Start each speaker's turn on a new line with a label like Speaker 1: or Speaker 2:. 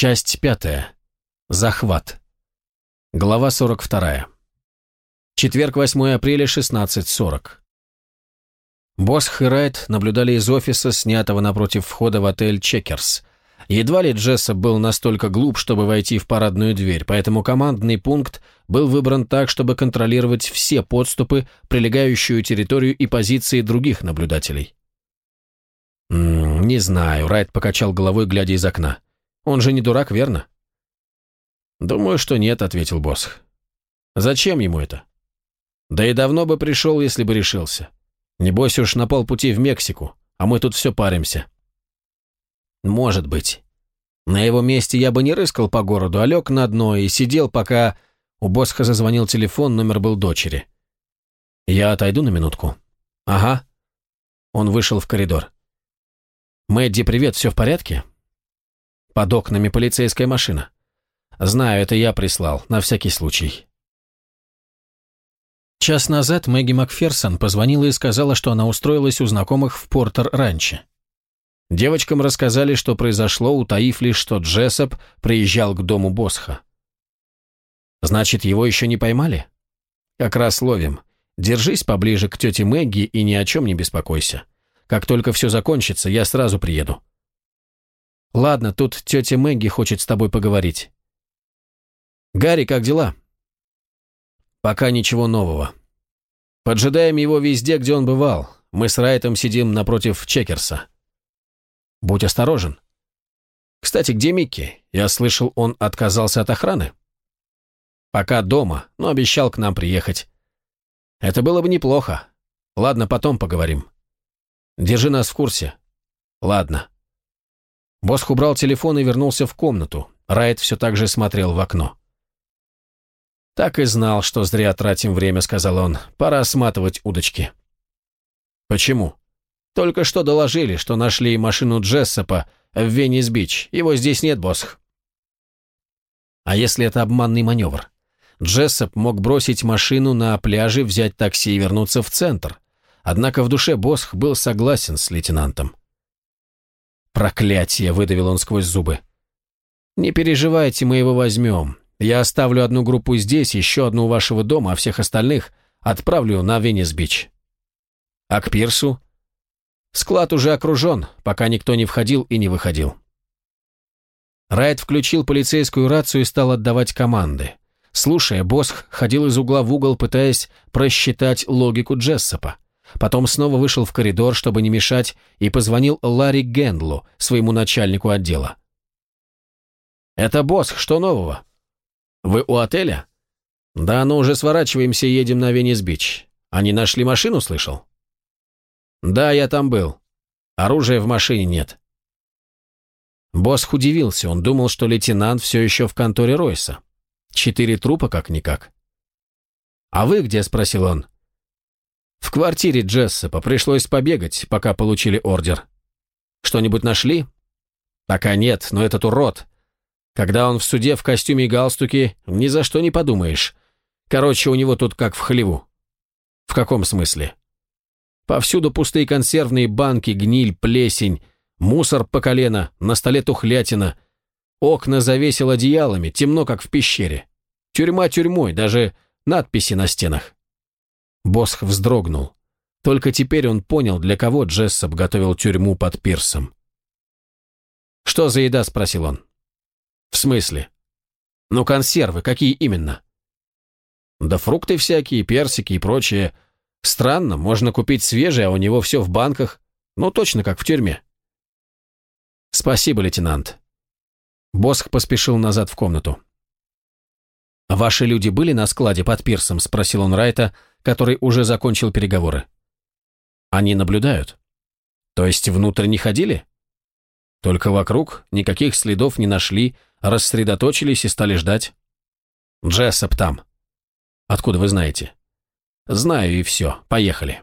Speaker 1: Часть пятая. Захват. Глава 42. Четверг, 8 апреля, 16.40. Босх и Райт наблюдали из офиса, снятого напротив входа в отель «Чекерс». Едва ли Джессоп был настолько глуп, чтобы войти в парадную дверь, поэтому командный пункт был выбран так, чтобы контролировать все подступы, прилегающую территорию и позиции других наблюдателей. «М -м, «Не знаю», — Райт покачал головой, глядя из окна. «Он же не дурак, верно?» «Думаю, что нет», — ответил Босх. «Зачем ему это?» «Да и давно бы пришел, если бы решился. Небось уж на полпути в Мексику, а мы тут все паримся». Может быть. На его месте я бы не рыскал по городу, а лег на дно и сидел, пока... У Босха зазвонил телефон, номер был дочери. «Я отойду на минутку». «Ага». Он вышел в коридор. «Мэдди, привет, все в порядке?» «Под окнами полицейская машина». «Знаю, это я прислал, на всякий случай». Час назад Мэгги Макферсон позвонила и сказала, что она устроилась у знакомых в Портер-Ранче. Девочкам рассказали, что произошло, утаив лишь, что Джессоп приезжал к дому Босха. «Значит, его еще не поймали?» «Как раз ловим. Держись поближе к тете Мэгги и ни о чем не беспокойся. Как только все закончится, я сразу приеду». «Ладно, тут тетя Мэгги хочет с тобой поговорить». «Гарри, как дела?» «Пока ничего нового. Поджидаем его везде, где он бывал. Мы с Райтом сидим напротив Чекерса». Будь осторожен. Кстати, где Микки? Я слышал, он отказался от охраны. Пока дома, но обещал к нам приехать. Это было бы неплохо. Ладно, потом поговорим. Держи нас в курсе. Ладно. Босх убрал телефон и вернулся в комнату. Райт все так же смотрел в окно. «Так и знал, что зря тратим время», — сказал он. «Пора сматывать удочки». «Почему?» Только что доложили, что нашли машину Джессопа в Веннис-Бич. Его здесь нет, Босх. А если это обманный маневр? Джессоп мог бросить машину на пляже, взять такси и вернуться в центр. Однако в душе Босх был согласен с лейтенантом. «Проклятие!» — выдавил он сквозь зубы. «Не переживайте, мы его возьмем. Я оставлю одну группу здесь, еще одну у вашего дома, а всех остальных отправлю на Веннис-Бич». «А к пирсу?» Склад уже окружен, пока никто не входил и не выходил. Райт включил полицейскую рацию и стал отдавать команды. Слушая, Босх ходил из угла в угол, пытаясь просчитать логику Джессопа. Потом снова вышел в коридор, чтобы не мешать, и позвонил Ларри Гендлу, своему начальнику отдела. «Это Босх, что нового?» «Вы у отеля?» «Да, ну уже сворачиваемся и едем на Венес-Бич. Они нашли машину, слышал?» «Да, я там был. Оружия в машине нет». Босс удивился, он думал, что лейтенант все еще в конторе Ройса. Четыре трупа как-никак. «А вы где?» – спросил он. «В квартире Джессопа. Пришлось побегать, пока получили ордер. Что-нибудь нашли?» «Пока нет, но этот урод. Когда он в суде в костюме и галстуке, ни за что не подумаешь. Короче, у него тут как в хлеву». «В каком смысле?» Повсюду пустые консервные банки, гниль, плесень, мусор по колено, на столе тухлятина. Окна завесил одеялами, темно, как в пещере. Тюрьма тюрьмой, даже надписи на стенах. Босх вздрогнул. Только теперь он понял, для кого Джессоп готовил тюрьму под пирсом. «Что за еда?» – спросил он. «В смысле?» «Ну, консервы, какие именно?» «Да фрукты всякие, персики и прочее. Странно, можно купить свежее, а у него все в банках. Ну, точно как в тюрьме. Спасибо, лейтенант. Босх поспешил назад в комнату. «Ваши люди были на складе под пирсом?» – спросил он Райта, который уже закончил переговоры. «Они наблюдают. То есть внутрь не ходили?» «Только вокруг, никаких следов не нашли, рассредоточились и стали ждать». «Джессоп там». «Откуда вы знаете?» Знаю и все. Поехали.